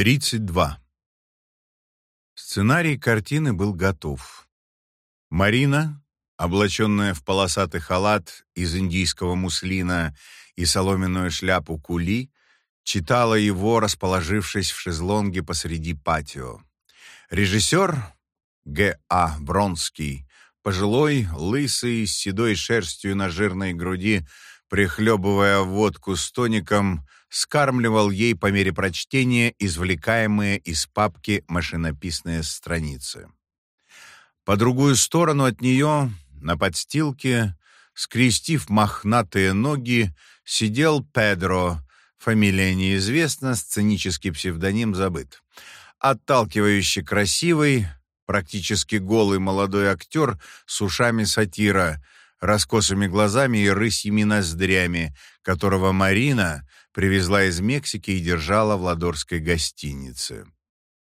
32. Сценарий картины был готов. Марина, облаченная в полосатый халат из индийского муслина и соломенную шляпу кули, читала его, расположившись в шезлонге посреди патио. Режиссер Г.А. Бронский, пожилой, лысый, с седой шерстью на жирной груди, прихлебывая водку с тоником, скармливал ей по мере прочтения извлекаемые из папки машинописные страницы. По другую сторону от нее, на подстилке, скрестив мохнатые ноги, сидел Педро, фамилия неизвестна, сценический псевдоним забыт. Отталкивающий красивый, практически голый молодой актер с ушами сатира, раскосыми глазами и рысьими ноздрями, которого Марина привезла из Мексики и держала в ладорской гостинице.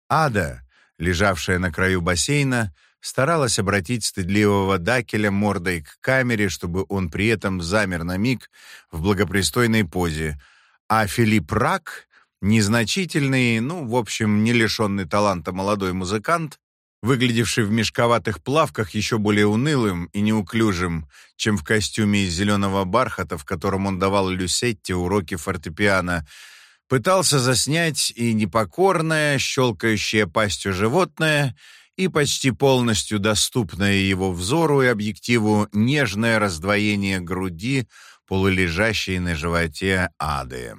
Ада, лежавшая на краю бассейна, старалась обратить стыдливого Дакеля мордой к камере, чтобы он при этом замер на миг в благопристойной позе, а Филипп Рак, незначительный, ну, в общем, не лишенный таланта молодой музыкант, выглядевший в мешковатых плавках еще более унылым и неуклюжим, чем в костюме из зеленого бархата, в котором он давал Люсетте уроки фортепиано, пытался заснять и непокорное, щелкающее пастью животное, и почти полностью доступное его взору и объективу нежное раздвоение груди, полулежащей на животе ады.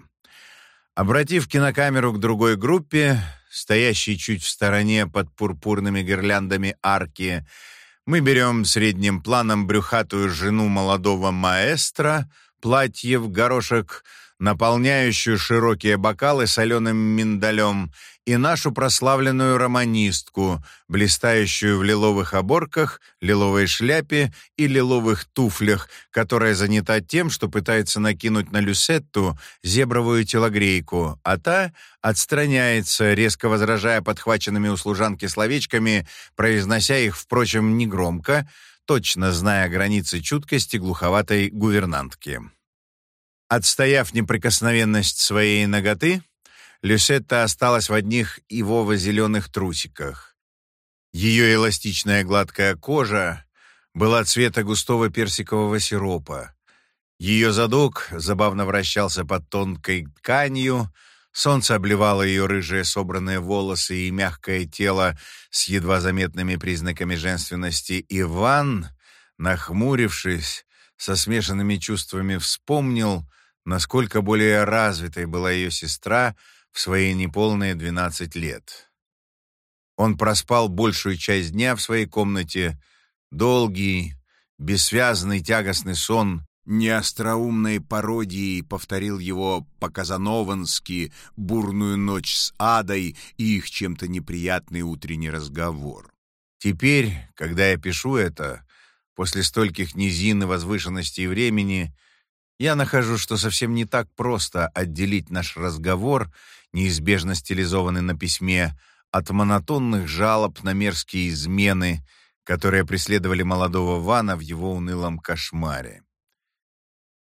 Обратив кинокамеру к другой группе, стоящей чуть в стороне под пурпурными гирляндами арки, мы берем средним планом брюхатую жену молодого маэстро, платье в горошек, наполняющую широкие бокалы соленым миндалем, и нашу прославленную романистку, блистающую в лиловых оборках, лиловой шляпе и лиловых туфлях, которая занята тем, что пытается накинуть на Люсетту зебровую телогрейку, а та отстраняется, резко возражая подхваченными у служанки словечками, произнося их, впрочем, негромко, точно зная границы чуткости глуховатой гувернантки. Отстояв неприкосновенность своей ноготы, Люсетта осталась в одних ивово-зеленых трусиках. Ее эластичная гладкая кожа была цвета густого персикового сиропа. Ее задок забавно вращался под тонкой тканью, солнце обливало ее рыжие собранные волосы и мягкое тело с едва заметными признаками женственности. Иван, нахмурившись, со смешанными чувствами вспомнил, насколько более развитой была ее сестра в свои неполные 12 лет. Он проспал большую часть дня в своей комнате, долгий, бессвязный, тягостный сон, неостроумной пародией повторил его по-казановански бурную ночь с адой и их чем-то неприятный утренний разговор. Теперь, когда я пишу это, после стольких низин и возвышенностей времени, я нахожу, что совсем не так просто отделить наш разговор, неизбежно стилизованный на письме, от монотонных жалоб на мерзкие измены, которые преследовали молодого Вана в его унылом кошмаре.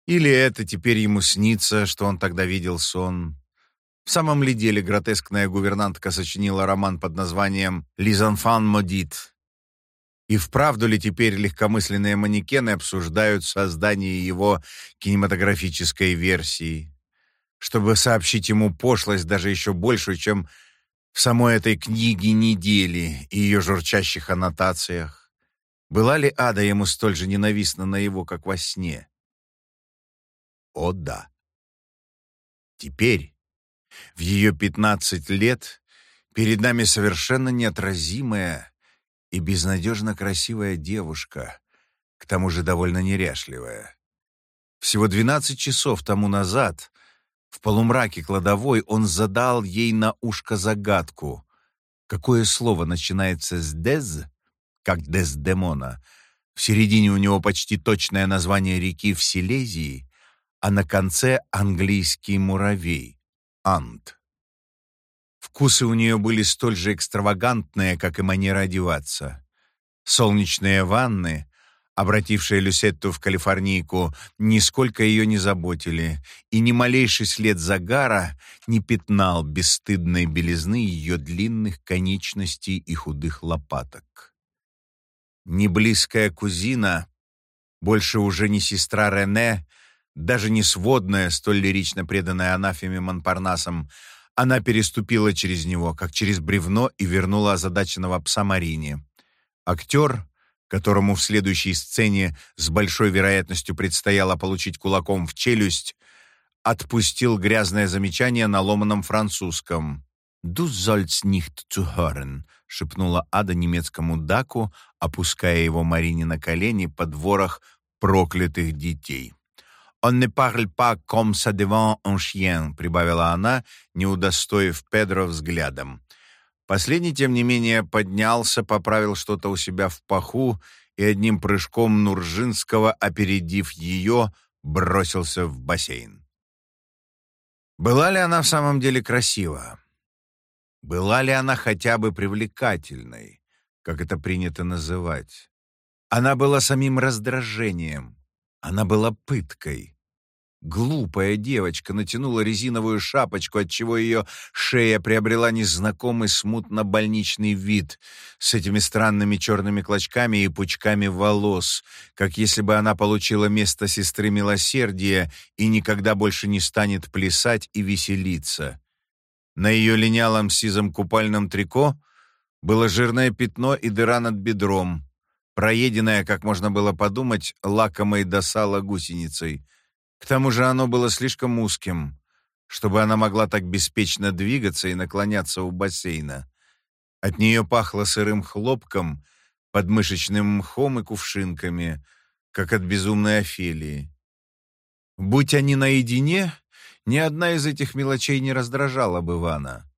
Или это теперь ему снится, что он тогда видел сон. В самом ли деле гротескная гувернантка сочинила роман под названием «Лизанфан Модит», и вправду ли теперь легкомысленные манекены обсуждают создание его кинематографической версии, чтобы сообщить ему пошлость даже еще большую, чем в самой этой книге недели и ее журчащих аннотациях? Была ли ада ему столь же ненавистна на его, как во сне? О да. Теперь, в ее пятнадцать лет, перед нами совершенно неотразимая, и безнадежно красивая девушка, к тому же довольно неряшливая. Всего двенадцать часов тому назад, в полумраке кладовой, он задал ей на ушко загадку. Какое слово начинается с «дез», как «дездемона», в середине у него почти точное название реки в Силезии, а на конце английский муравей — «ант». Вкусы у нее были столь же экстравагантные, как и манера одеваться. Солнечные ванны, обратившие Люсетту в калифорнийку, нисколько ее не заботили, и ни малейший след загара не пятнал бесстыдной белизны ее длинных конечностей и худых лопаток. Ни близкая кузина, больше уже не сестра Рене, даже не сводная, столь лирично преданная анафеме Монпарнасом, она переступила через него, как через бревно, и вернула озадаченного пса Марине. Актер, которому в следующей сцене с большой вероятностью предстояло получить кулаком в челюсть, отпустил грязное замечание на ломаном французском. «Du sollst nicht zuhören», — шепнула Ада немецкому даку, опуская его Марине на колени под ворох проклятых детей. «Он не parle pas comme ça devant un chien», — прибавила она, не удостоив Педро взглядом. Последний, тем не менее, поднялся, поправил что-то у себя в паху и одним прыжком Нуржинского, опередив ее, бросился в бассейн. Была ли она в самом деле красива? Была ли она хотя бы привлекательной, как это принято называть? Она была самим раздражением, она была пыткой. Глупая девочка натянула резиновую шапочку, отчего ее шея приобрела незнакомый смутно-больничный вид с этими странными черными клочками и пучками волос, как если бы она получила место сестры милосердия и никогда больше не станет плясать и веселиться. На ее линялом сизом купальном трико было жирное пятно и дыра над бедром, проеденная, как можно было подумать, лакомой до сала гусеницей — к тому же оно было слишком узким, чтобы она могла так беспечно двигаться и наклоняться у бассейна. От нее пахло сырым хлопком, подмышечным мхом и кувшинками, как от безумной Офелии. Будь они наедине, ни одна из этих мелочей не раздражала бы Ивана.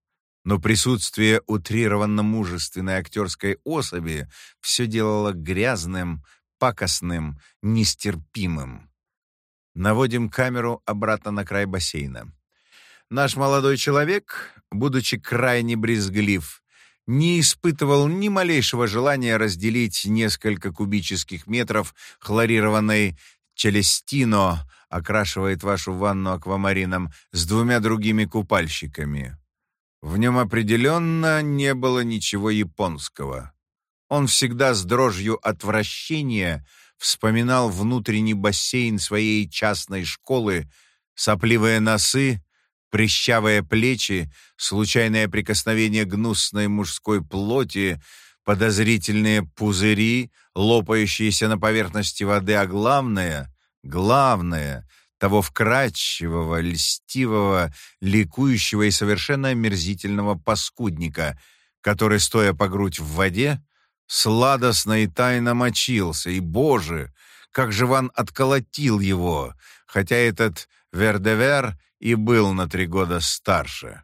Но присутствие утрированно-мужественной актерской особи все делало грязным, пакостным, нестерпимым. Наводим камеру обратно на край бассейна. Наш молодой человек, будучи крайне брезглив, не испытывал ни малейшего желания разделить несколько кубических метров хлорированной челестино, окрашивает вашу ванну аквамарином, с двумя другими купальщиками. В нем определенно не было ничего японского. Он всегда с дрожью отвращения вспоминал внутренний бассейн своей частной школы, сопливые носы, прищавые плечи, случайное прикосновение гнусной мужской плоти, подозрительные пузыри, лопающиеся на поверхности воды, а главное, главное, того вкрадчивого, льстивого, ликующего и совершенно омерзительного паскудника, который, стоя по грудь в воде, сладостно и тайно мочился, и, боже, как же Ван отколотил его, хотя этот Вердевер и был на три года старше.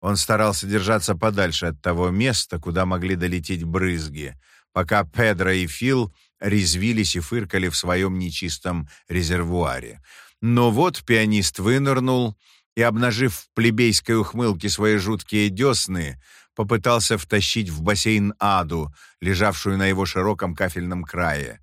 Он старался держаться подальше от того места, куда могли долететь брызги, пока Педро и Фил резвились и фыркали в своем нечистом резервуаре. Но вот пианист вынырнул и, обнажив в плебейской ухмылке свои жуткие десны, попытался втащить в бассейн Аду, лежавшую на его широком кафельном крае.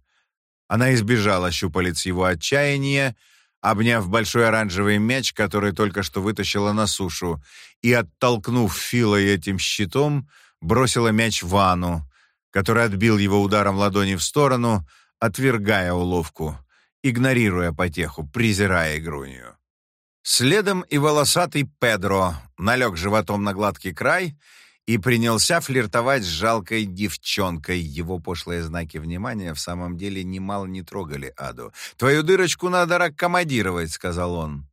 Она избежала щупалец его отчаяния, обняв большой оранжевый мяч, который только что вытащила на сушу, и, оттолкнув Фила этим щитом, бросила мяч в Ану, который отбил его ударом ладони в сторону, отвергая уловку, игнорируя потеху, презирая игрунью. Следом и волосатый Педро налег животом на гладкий край и принялся флиртовать с жалкой девчонкой. Его пошлые знаки внимания в самом деле немало не трогали Аду. «Твою дырочку надо раккомодировать», — сказал он.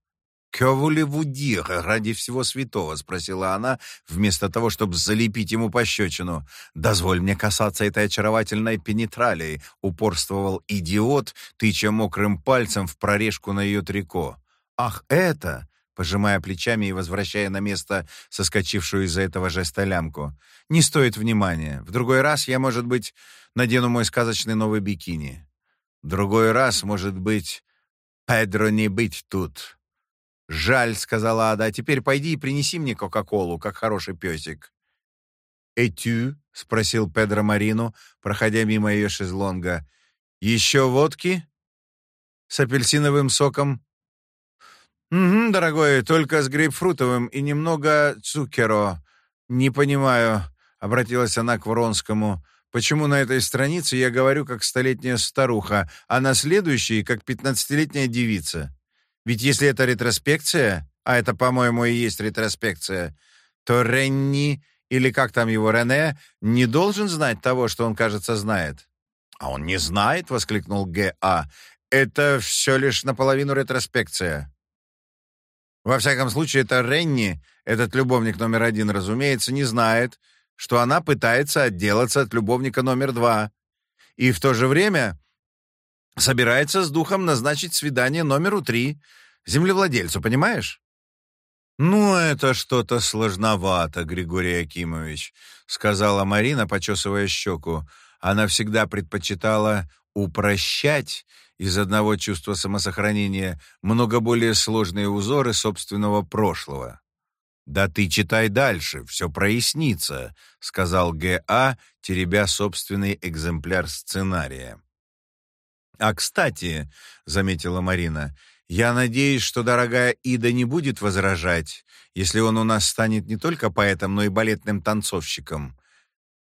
«Кёвули вудир, ради всего святого?» — спросила она, вместо того, чтобы залепить ему пощечину. «Дозволь мне касаться этой очаровательной пенетралии», — упорствовал идиот, тыча мокрым пальцем в прорежку на ее трико. «Ах, это!» Пожимая плечами и возвращая на место соскочившую из-за этого жеста лямку. «Не стоит внимания. В другой раз я, может быть, надену мой сказочный новый бикини. Другой раз, может быть, Педро не быть тут». «Жаль», — сказала Ада, — «теперь пойди и принеси мне Кока-Колу, как хороший песик». «Этю?» — спросил Педро Марину, проходя мимо ее шезлонга. Еще водки? С апельсиновым соком? «Угу, дорогой, только с грейпфрутовым и немного цукеро. Не понимаю», — обратилась она к Вронскому, «почему на этой странице я говорю как столетняя старуха, а на следующей — как пятнадцатилетняя девица? Ведь если это ретроспекция, а это, по-моему, и есть ретроспекция, то Ренни, или как там его, Рене, не должен знать того, что он, кажется, знает». «А он не знает?» — воскликнул Г.А. «Это все лишь наполовину ретроспекция». Во всяком случае, это Ренни, этот любовник номер один, разумеется, не знает, что она пытается отделаться от любовника номер два. И в то же время собирается с духом назначить свидание номеру три, землевладельцу, понимаешь? «Ну, это что-то сложновато, Григорий Акимович», — сказала Марина, почесывая щеку. Она всегда предпочитала упрощать из одного чувства самосохранения много более сложные узоры собственного прошлого. «Да ты читай дальше, все прояснится», — сказал Г.А., теребя собственный экземпляр сценария. «А, кстати», — заметила Марина, — «я надеюсь, что дорогая Ида не будет возражать, если он у нас станет не только поэтом, но и балетным танцовщиком.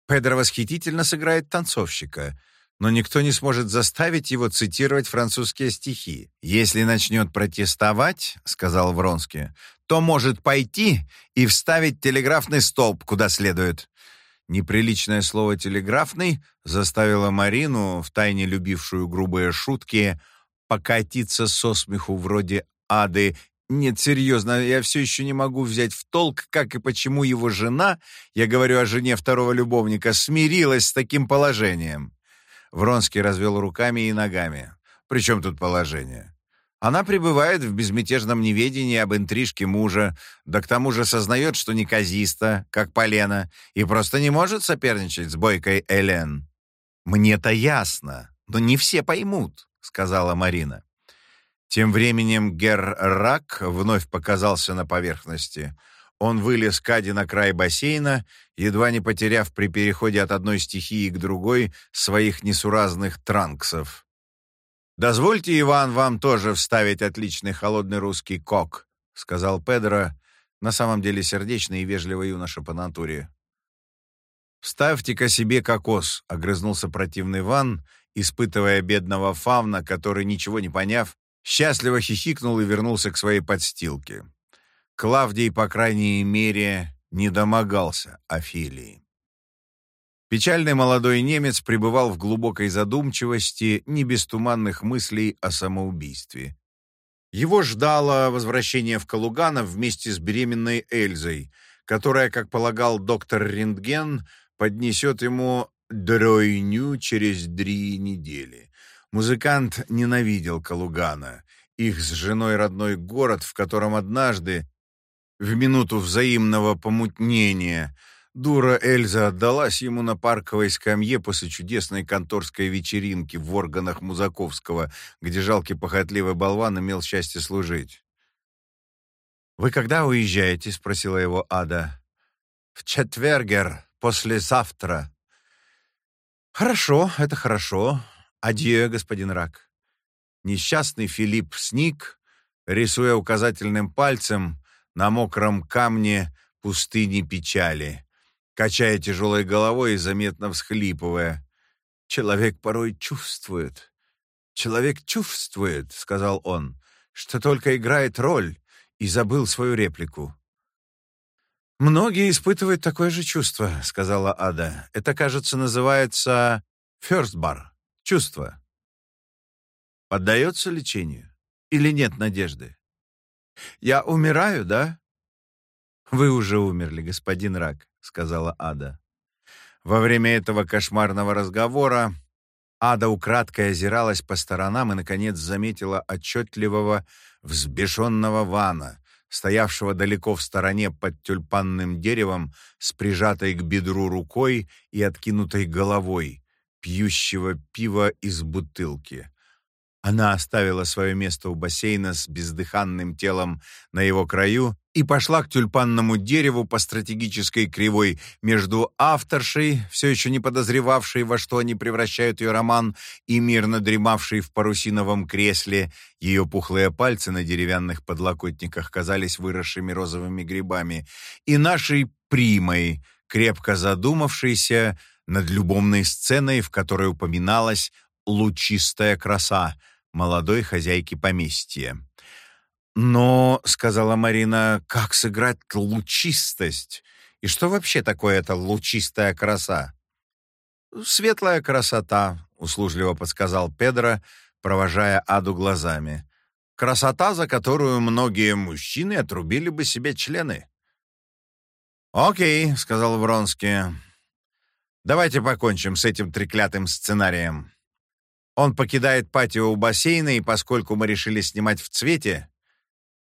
Педро восхитительно сыграет танцовщика, но никто не сможет заставить его цитировать французские стихи. «Если начнет протестовать, — сказал Вронский, — то может пойти и вставить телеграфный столб куда следует». Неприличное слово «телеграфный» заставило Марину, втайне любившую грубые шутки, покатиться со смеху вроде ады. Нет, серьезно, я все еще не могу взять в толк, как и почему его жена, я говорю о жене второго любовника, смирилась с таким положением. Вронский развел руками и ногами. «При чем тут положение?» Она пребывает в безмятежном неведении об интрижке мужа, да к тому же сознает, что неказиста, как полено, и просто не может соперничать с бойкой Элен. «Мне-то ясно, но не все поймут», — сказала Марина. Тем временем Герр Рак вновь показался на поверхности — он вылез Кади на край бассейна, едва не потеряв при переходе от одной стихии к другой своих несуразных транксов. «Дозвольте, Иван, вам тоже вставить отличный холодный русский кок», — сказал Педро, на самом деле сердечный и вежливый юноша по натуре. «Вставьте-ка себе кокос», — огрызнулся противный Иван, испытывая бедного фавна, который, ничего не поняв, счастливо хихикнул и вернулся к своей подстилке. Клавдий, по крайней мере, не домогался Офелии. Печальный молодой немец пребывал в глубокой задумчивости, не без туманных мыслей о самоубийстве. Его ждало возвращение в Калуганов вместе с беременной Эльзой, которая, как полагал доктор Рентген, поднесет ему дройню через три недели. Музыкант ненавидел Калугана, их с женой родной город, в котором однажды, в минуту взаимного помутнения дура Эльза отдалась ему на парковой скамье после чудесной конторской вечеринки в органах Музаковского, где жалкий похотливый болван имел счастье служить. «Вы когда уезжаете?» — спросила его Ада. «В четвергер, послезавтра». «Хорошо, это хорошо. Адье, господин Рак». Несчастный Филипп сник, рисуя указательным пальцем, на мокром камне пустыни печали, качая тяжелой головой и заметно всхлипывая. «Человек порой чувствует, человек чувствует», — сказал он, — «что только играет роль» и забыл свою реплику. «Многие испытывают такое же чувство», — сказала Ада. «Это, кажется, называется ферстбар — чувство». Поддается лечению? Или нет надежды? Я умираю, да?» «Вы уже умерли, господин Рак», — сказала Ада. Во время этого кошмарного разговора Ада украдкой озиралась по сторонам и, наконец, заметила отчетливого, взбешенного Вана, стоявшего далеко в стороне под тюльпанным деревом с прижатой к бедру рукой и откинутой головой, пьющего пиво из бутылки. Она оставила свое место у бассейна с бездыханным телом на его краю и пошла к тюльпанному дереву по стратегической кривой между авторшей, все еще не подозревавшей, во что они превращают ее роман, и мирно дремавшей в парусиновом кресле. Ее пухлые пальцы на деревянных подлокотниках казались выросшими розовыми грибами, и нашей примой, крепко задумавшейся над любовной сценой, в которой упоминалась лучистая краса молодой хозяйки поместья. «Но, — сказала Марина, — как сыграть лучистость? И что вообще такое эта лучистая краса?» «Светлая красота», — услужливо подсказал Педро, провожая Аду глазами. «Красота, за которую многие мужчины отрубили бы себе члены». «Окей», — сказал Вронский. «Давайте покончим с этим треклятым сценарием. Он покидает патио у бассейна, и поскольку мы решили снимать в цвете,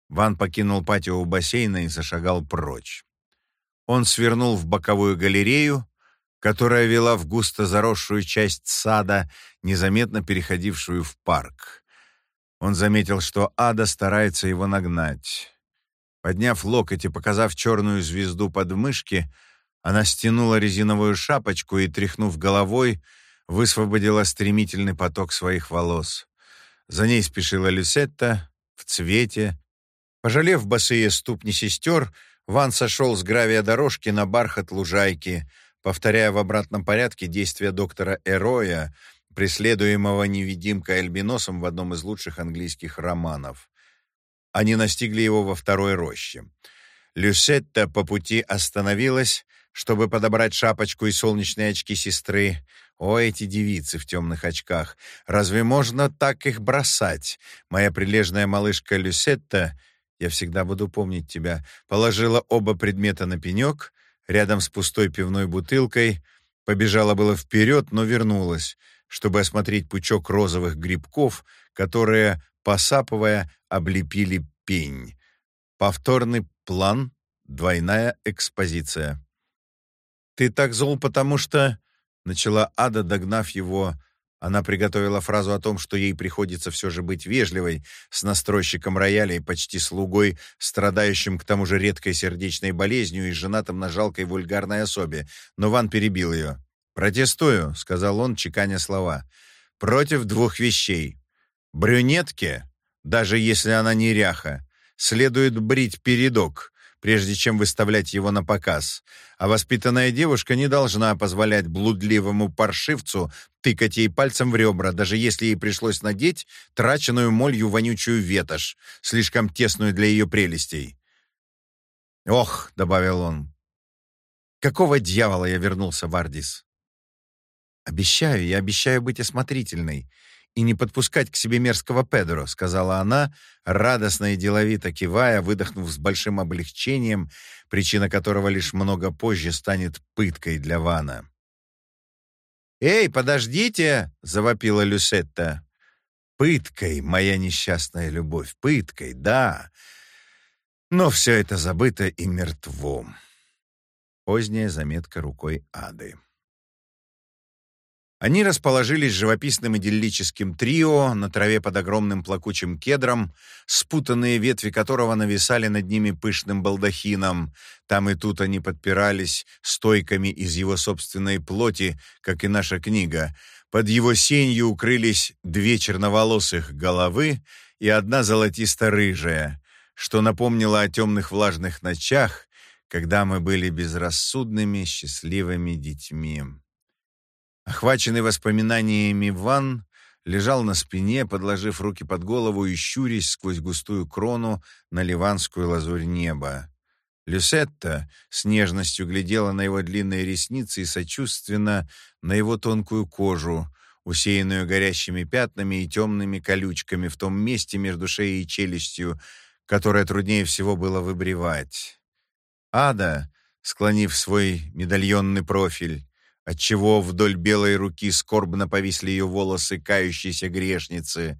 Ван покинул патио у бассейна и зашагал прочь. Он свернул в боковую галерею, которая вела в густо заросшую часть сада, незаметно переходившую в парк. Он заметил, что Ада старается его нагнать. Подняв локоть и показав черную звезду под мышки, она стянула резиновую шапочку и, тряхнув головой, высвободила стремительный поток своих волос. За ней спешила Люсетта в цвете. Пожалев босые ступни сестер, Ван сошел с гравия дорожки на бархат лужайки, повторяя в обратном порядке действия доктора Эроя, преследуемого невидимкой альбиносом в одном из лучших английских романов. Они настигли его во второй роще. Люсетта по пути остановилась, чтобы подобрать шапочку и солнечные очки сестры. О, эти девицы в темных очках! Разве можно так их бросать? Моя прилежная малышка Люсетта, я всегда буду помнить тебя, положила оба предмета на пенек, рядом с пустой пивной бутылкой, побежала было вперед, но вернулась, чтобы осмотреть пучок розовых грибков, которые, посапывая, облепили пень. Повторный план, двойная экспозиция. «Ты так зол, потому что...» Начала Ада, догнав его. Она приготовила фразу о том, что ей приходится все же быть вежливой с настройщиком рояля и почти слугой, страдающим к тому же редкой сердечной болезнью и женатым на жалкой вульгарной особе. Но Ван перебил ее. «Протестую», — сказал он, чеканя слова, — «против двух вещей. Брюнетке, даже если она неряха, следует брить передок, прежде чем выставлять его на показ, а воспитанная девушка не должна позволять блудливому паршивцу тыкать ей пальцем в ребра, даже если ей пришлось надеть траченную молью вонючую ветошь, слишком тесную для ее прелестей. «Ох», — добавил он, — «какого дьявола я вернулся в Ардис?» «Обещаю, я обещаю быть осмотрительной и не подпускать к себе мерзкого Педро», — сказала она, радостно и деловито кивая, выдохнув с большим облегчением, причина которого лишь много позже станет пыткой для Вана. «Эй, подождите!» — завопила Люсетта. «Пыткой, моя несчастная любовь, пыткой, да. Но все это забыто и мертво». Поздняя заметка рукой Ады. Они расположились живописным идиллическим трио на траве под огромным плакучим кедром, спутанные ветви которого нависали над ними пышным балдахином. Там и тут они подпирались стойками из его собственной плоти, как и наша книга. Под его сенью укрылись две черноволосых головы и одна золотисто-рыжая, что напомнило о темных влажных ночах, когда мы были безрассудными, счастливыми детьми. Охваченный воспоминаниями Ван лежал на спине, подложив руки под голову и щурясь сквозь густую крону на ливанскую лазурь неба. Люсетта с нежностью глядела на его длинные ресницы и сочувственно на его тонкую кожу, усеянную горящими пятнами и темными колючками в том месте между шеей и челюстью, которое труднее всего было выбривать. Ада, склонив свой медальонный профиль, отчего вдоль белой руки скорбно повисли ее волосы кающейся грешницы,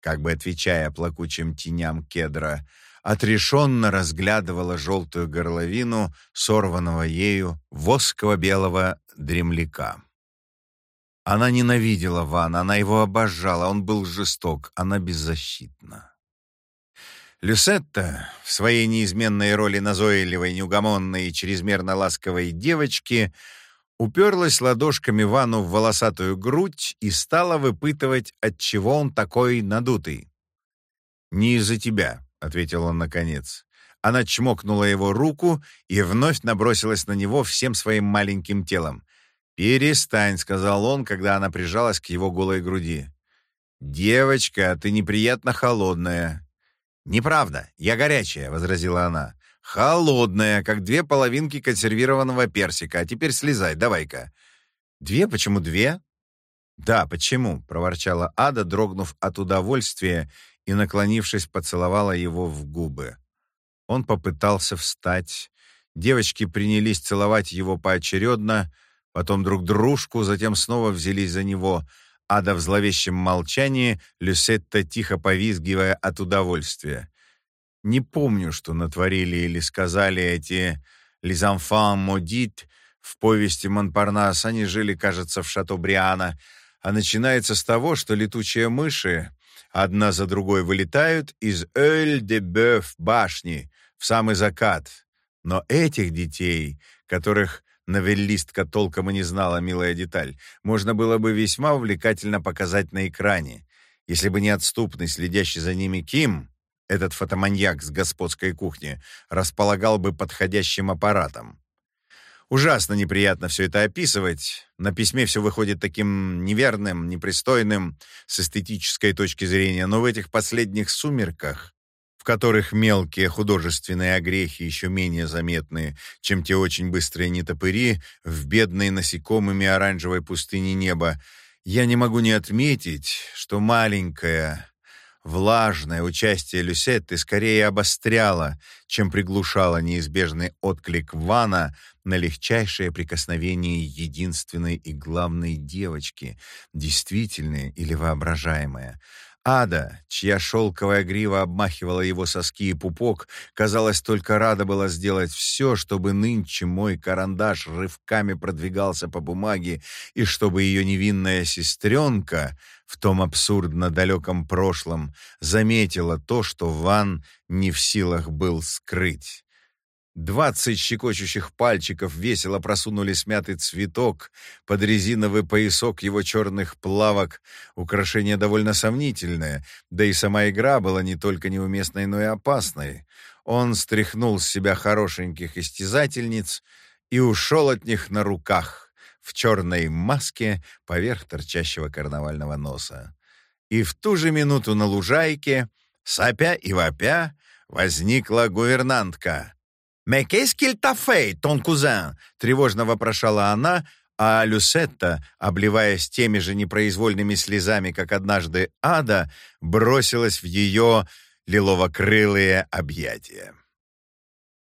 как бы отвечая плакучим теням кедра, отрешенно разглядывала желтую горловину сорванного ею восково-белого дремляка. Она ненавидела Вана, она его обожала, он был жесток, она беззащитна. Люсетта в своей неизменной роли назойливой, неугомонной и чрезмерно ласковой девочки уперлась ладошками Вану в волосатую грудь и стала выпытывать, отчего он такой надутый. «Не из-за тебя», — ответил он наконец. Она чмокнула его руку и вновь набросилась на него всем своим маленьким телом. «Перестань», — сказал он, когда она прижалась к его голой груди. «Девочка, ты неприятно холодная». «Неправда, я горячая», — возразила она. «Холодная, как две половинки консервированного персика. А теперь слезай, давай-ка». «Две? Почему две?» «Да, почему?» — проворчала Ада, дрогнув от удовольствия и, наклонившись, поцеловала его в губы. Он попытался встать. Девочки принялись целовать его поочередно, потом друг дружку, затем снова взялись за него. Ада в зловещем молчании, Люсетта тихо повизгивая от удовольствия. Не помню, что натворили или сказали эти «Les maudits» в повести Монпарнас. Они жили, кажется, в Шатобриана. А начинается с того, что летучие мыши одна за другой вылетают из Эль-де-Бёв башни в самый закат. Но этих детей, которых новеллистка толком и не знала, милая деталь, можно было бы весьма увлекательно показать на экране, если бы неотступный, следящий за ними Ким, этот фотоманьяк с господской кухни, располагал бы подходящим аппаратом. Ужасно неприятно все это описывать. На письме все выходит таким неверным, непристойным с эстетической точки зрения, но в этих последних сумерках, в которых мелкие художественные огрехи еще менее заметны, чем те очень быстрые нетопыри в бедной насекомыми оранжевой пустыне неба, я не могу не отметить, что маленькая, Влажное участие Люсетты скорее обостряло, чем приглушало неизбежный отклик Вана на легчайшее прикосновение единственной и главной девочки, действительное или воображаемое. Ада, чья шелковая грива обмахивала его соски и пупок, казалось, только рада была сделать все, чтобы нынче мой карандаш рывками продвигался по бумаге, и чтобы ее невинная сестренка в том абсурдно далеком прошлом заметила то, что Ван не в силах был скрыть. Двадцать щекочущих пальчиков весело просунули смятый цветок под резиновый поясок его черных плавок. Украшение довольно сомнительное, да и сама игра была не только неуместной, но и опасной. Он стряхнул с себя хорошеньких истязательниц и ушел от них на руках, в черной маске поверх торчащего карнавального носа. И в ту же минуту на лужайке, сопя и вопя, возникла гувернантка — «Mais qu'est-ce qu'il t'a fait, ton cousin?» — тревожно вопрошала она, а Люсетта, обливаясь теми же непроизвольными слезами, как однажды Ада, бросилась в ее лилово-крылые объятия.